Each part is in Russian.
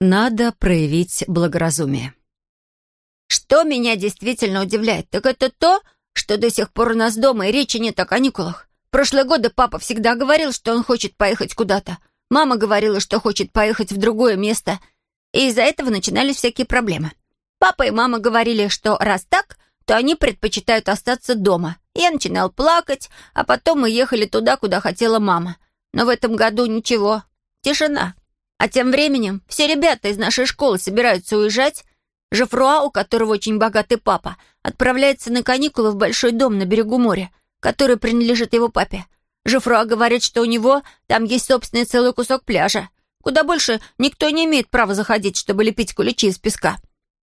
Надо проявить благоразумие. Что меня действительно удивляет, так это то, что до сих пор у нас дома и речи нет о каникулах. Прошлые годы папа всегда говорил, что он хочет поехать куда-то. Мама говорила, что хочет поехать в другое место. И из-за этого начинались всякие проблемы. Папа и мама говорили, что раз так, то они предпочитают остаться дома. Я начинал плакать, а потом мы ехали туда, куда хотела мама. Но в этом году ничего. Тишина. А тем временем все ребята из нашей школы собираются уезжать. Жефруа, у которого очень богатый папа, отправляется на каникулы в большой дом на берегу моря, который принадлежит его папе. Жефруа говорит, что у него там есть собственный целый кусок пляжа, куда больше никто не имеет права заходить, чтобы лепить куличи из песка.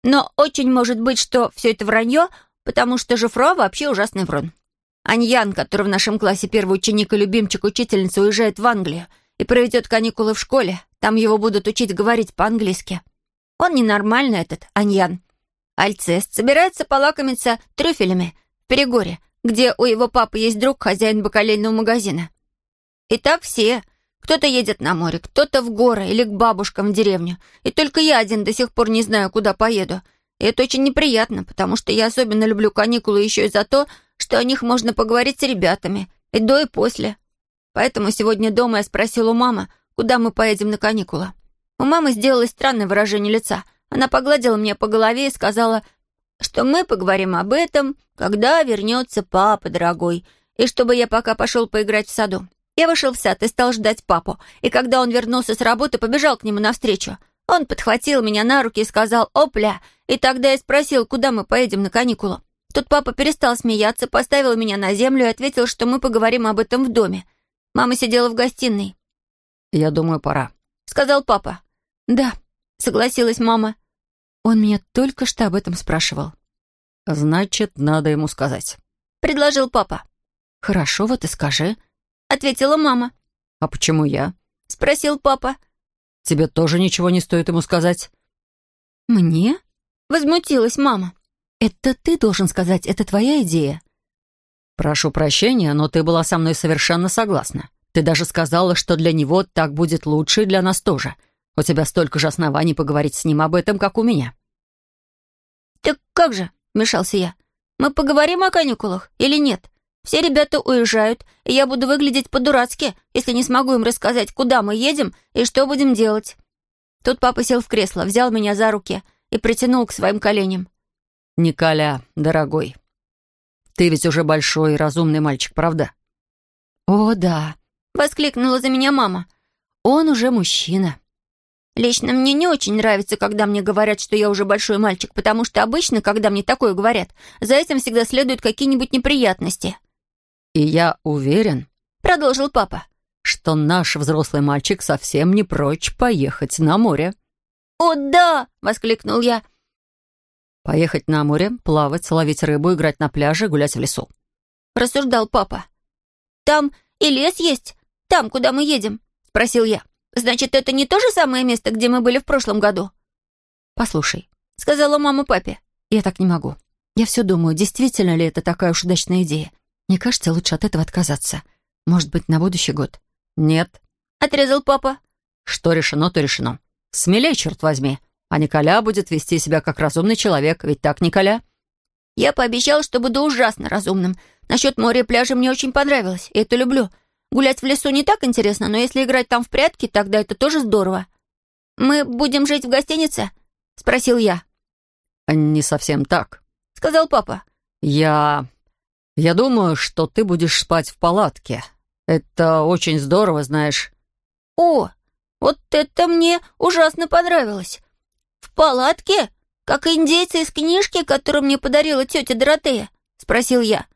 Но очень может быть, что все это вранье, потому что Жефруа вообще ужасный врун. Аньян, который в нашем классе первый ученик и любимчик учительницы, уезжает в Англию и проведет каникулы в школе. Там его будут учить говорить по-английски. Он ненормальный, этот Аньян. Альцест собирается полакомиться трюфелями в Перегоре, где у его папы есть друг, хозяин бакалейного магазина. И так все. Кто-то едет на море, кто-то в горы или к бабушкам в деревню. И только я один до сих пор не знаю, куда поеду. И это очень неприятно, потому что я особенно люблю каникулы еще и за то, что о них можно поговорить с ребятами, и до, и после. Поэтому сегодня дома я спросила у мамы, куда мы поедем на каникулы. У мамы сделалось странное выражение лица. Она погладила меня по голове и сказала, что мы поговорим об этом, когда вернется папа, дорогой, и чтобы я пока пошел поиграть в саду. Я вышел в сад и стал ждать папу, и когда он вернулся с работы, побежал к нему навстречу. Он подхватил меня на руки и сказал «Опля!» И тогда я спросил, куда мы поедем на каникулы. Тут папа перестал смеяться, поставил меня на землю и ответил, что мы поговорим об этом в доме. Мама сидела в гостиной. «Я думаю, пора», — сказал папа. «Да», — согласилась мама. Он меня только что об этом спрашивал. «Значит, надо ему сказать», — предложил папа. «Хорошо, вот и скажи», — ответила мама. «А почему я?» — спросил папа. «Тебе тоже ничего не стоит ему сказать?» «Мне?» — возмутилась мама. «Это ты должен сказать, это твоя идея». «Прошу прощения, но ты была со мной совершенно согласна. Ты даже сказала, что для него так будет лучше и для нас тоже. У тебя столько же оснований поговорить с ним об этом, как у меня». «Так как же?» — вмешался я. «Мы поговорим о каникулах или нет? Все ребята уезжают, и я буду выглядеть по-дурацки, если не смогу им рассказать, куда мы едем и что будем делать». Тут папа сел в кресло, взял меня за руки и притянул к своим коленям. «Николя, дорогой, ты ведь уже большой и разумный мальчик, правда?» «О, да», — воскликнула за меня мама. «Он уже мужчина». Лично мне не очень нравится, когда мне говорят, что я уже большой мальчик, потому что обычно, когда мне такое говорят, за этим всегда следуют какие-нибудь неприятности. «И я уверен», — продолжил папа, «что наш взрослый мальчик совсем не прочь поехать на море». «О, да!» — воскликнул я. «Поехать на море, плавать, ловить рыбу, играть на пляже, гулять в лесу», — рассуждал папа. «Там и лес есть, там, куда мы едем?» — спросил я. Значит, это не то же самое место, где мы были в прошлом году?» «Послушай», — сказала мама папе, — «я так не могу. Я все думаю, действительно ли это такая уж удачная идея. Мне кажется, лучше от этого отказаться. Может быть, на будущий год?» «Нет», — отрезал папа. «Что решено, то решено. Смелей, черт возьми. А Николя будет вести себя как разумный человек, ведь так, Николя?» Я пообещал, что буду ужасно разумным. Насчет моря и пляжа мне очень понравилось, и это люблю. Гулять в лесу не так интересно, но если играть там в прятки, тогда это тоже здорово. «Мы будем жить в гостинице?» — спросил я. «Не совсем так», — сказал папа. «Я... я думаю, что ты будешь спать в палатке. Это очень здорово, знаешь». «О, вот это мне ужасно понравилось. В палатке? Как индейцы из книжки, которую мне подарила тетя Доротея?» — спросил я.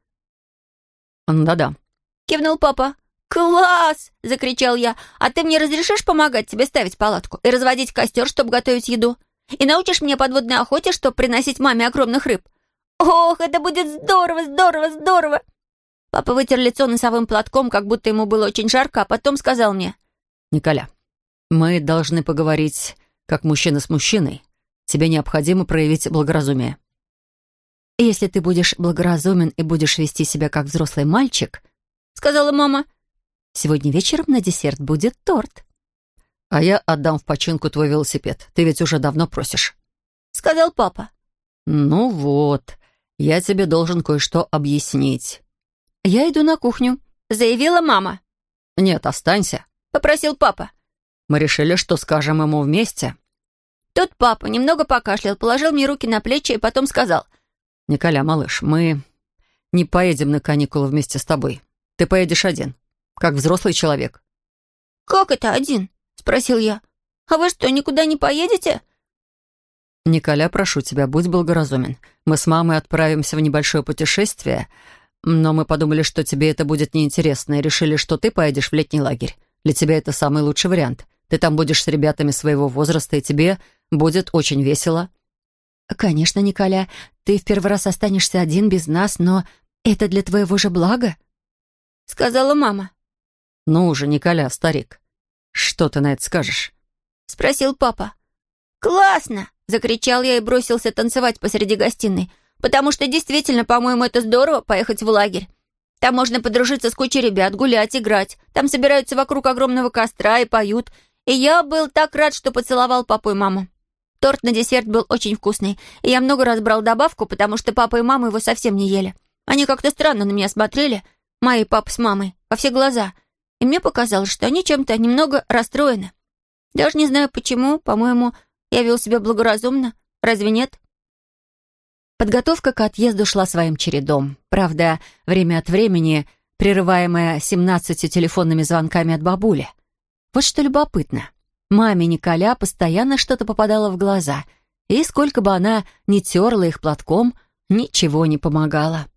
«Да-да», — кивнул папа. «Класс!» — закричал я. «А ты мне разрешишь помогать тебе ставить палатку и разводить костер, чтобы готовить еду? И научишь мне подводной охоте, чтобы приносить маме огромных рыб? Ох, это будет здорово, здорово, здорово!» Папа вытер лицо носовым платком, как будто ему было очень жарко, а потом сказал мне. «Николя, мы должны поговорить как мужчина с мужчиной. Тебе необходимо проявить благоразумие». «Если ты будешь благоразумен и будешь вести себя как взрослый мальчик», — сказала мама, — Сегодня вечером на десерт будет торт». «А я отдам в починку твой велосипед. Ты ведь уже давно просишь». Сказал папа. «Ну вот, я тебе должен кое-что объяснить». «Я иду на кухню», — заявила мама. «Нет, останься», — попросил папа. «Мы решили, что скажем ему вместе». Тут папа немного покашлял, положил мне руки на плечи и потом сказал. «Николя, малыш, мы не поедем на каникулы вместе с тобой. Ты поедешь один, как взрослый человек». «Как это один?» — спросил я. «А вы что, никуда не поедете?» «Николя, прошу тебя, будь благоразумен. Мы с мамой отправимся в небольшое путешествие, но мы подумали, что тебе это будет неинтересно, и решили, что ты поедешь в летний лагерь. Для тебя это самый лучший вариант. Ты там будешь с ребятами своего возраста, и тебе будет очень весело». «Конечно, Николя, ты в первый раз останешься один без нас, но это для твоего же блага», — сказала мама. «Ну уже, Николя, старик, что ты на это скажешь?» — спросил папа. «Классно!» — закричал я и бросился танцевать посреди гостиной, потому что действительно, по-моему, это здорово поехать в лагерь. Там можно подружиться с кучей ребят, гулять, играть. Там собираются вокруг огромного костра и поют. И я был так рад, что поцеловал папу и маму. Торт на десерт был очень вкусный, и я много раз брал добавку, потому что папа и мама его совсем не ели. Они как-то странно на меня смотрели, мои папа с мамой, во все глаза. И мне показалось, что они чем-то немного расстроены. Даже не знаю почему, по-моему, я вел себя благоразумно. Разве нет? Подготовка к отъезду шла своим чередом. Правда, время от времени прерываемая 17 телефонными звонками от бабули. Вот что любопытно. Маме Николя постоянно что-то попадало в глаза, и сколько бы она ни терла их платком, ничего не помогало.